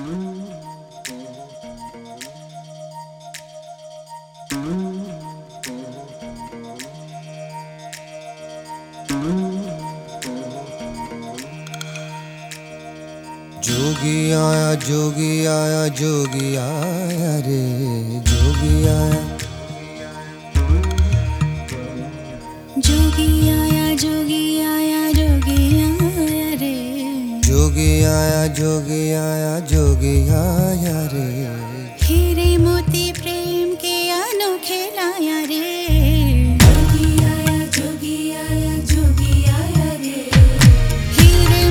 जोगी आया जोगी आया जोगी आया रे जोगी आया। जोगी आया जोगी आया जोगी जोगी आया जोगी आया जोगी आया रे। खीरे मोती प्रेम के अनोखे लाया रे।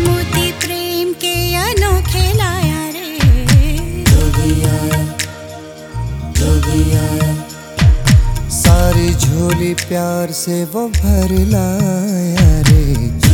मोती प्रेम के रे। सारी झोली प्यार से वो भर लाया रे।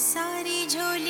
सारी झोली